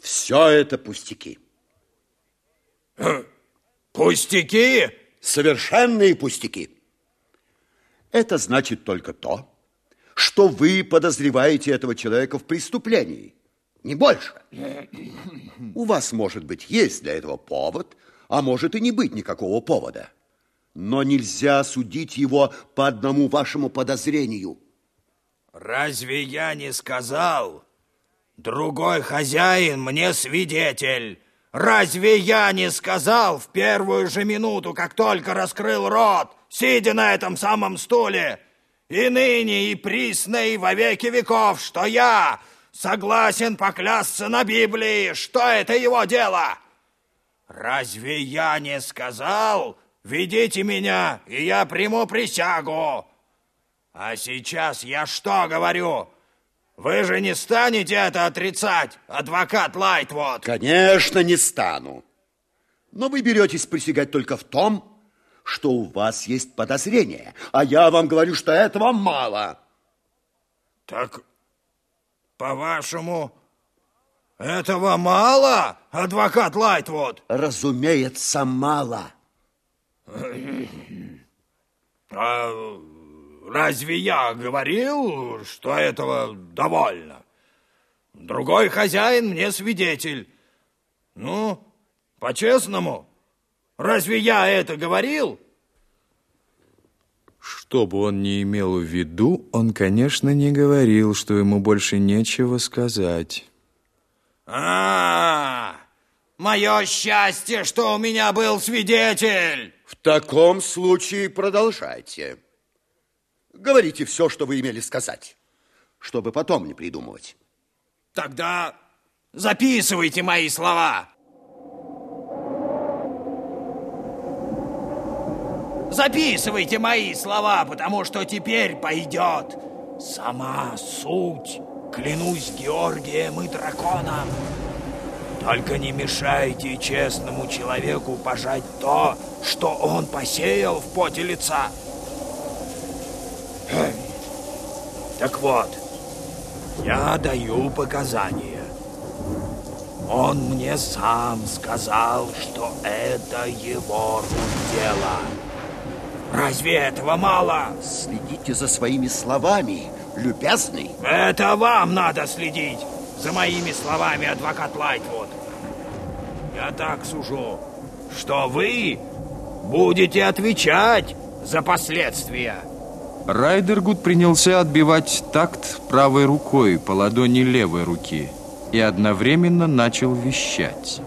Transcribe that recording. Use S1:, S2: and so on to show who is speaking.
S1: Все это пустяки.
S2: Пустяки?
S1: Совершенные пустяки. Это значит только то, что вы подозреваете этого человека в преступлении. Не больше. У вас, может быть, есть для этого повод, а может и не быть никакого повода. Но нельзя судить его по одному вашему подозрению.
S2: Разве я не сказал? Другой хозяин мне свидетель. Разве я не сказал в первую же минуту, как только раскрыл рот, сидя на этом самом стуле, и ныне, и присно, и во веки веков, что я согласен поклясться на Библии, что это его дело? Разве я не сказал, ведите меня, и я приму присягу? А сейчас я что говорю? Вы же не станете это отрицать, адвокат Лайтвуд?
S1: Конечно, не стану. Но вы беретесь присягать только в том, что у вас есть подозрение, а я вам говорю, что этого мало.
S2: Так, по-вашему, этого мало, адвокат Лайтвуд?
S1: Разумеется, мало.
S2: А Разве я говорил, что этого довольно? Другой хозяин мне свидетель. Ну, по-честному, разве я это говорил?
S3: Что бы он ни имел в виду, он, конечно, не говорил, что ему больше нечего сказать.
S2: А, -а, -а мое счастье, что у меня был свидетель.
S1: В таком случае продолжайте. Говорите все, что вы имели сказать, чтобы потом не придумывать.
S2: Тогда записывайте мои слова. Записывайте мои слова, потому что теперь пойдет сама суть. Клянусь Георгием и драконом. Только не мешайте честному человеку пожать то, что он посеял в поте лица. Так вот, я даю показания. Он мне сам сказал, что это его дело. Разве этого мало?
S1: Следите за своими словами, любезный.
S2: Это вам надо следить за моими словами, адвокат Лайтвуд. Я так сужу, что вы будете отвечать за последствия.
S3: Райдергуд принялся отбивать такт правой рукой по ладони левой руки и одновременно начал вещать.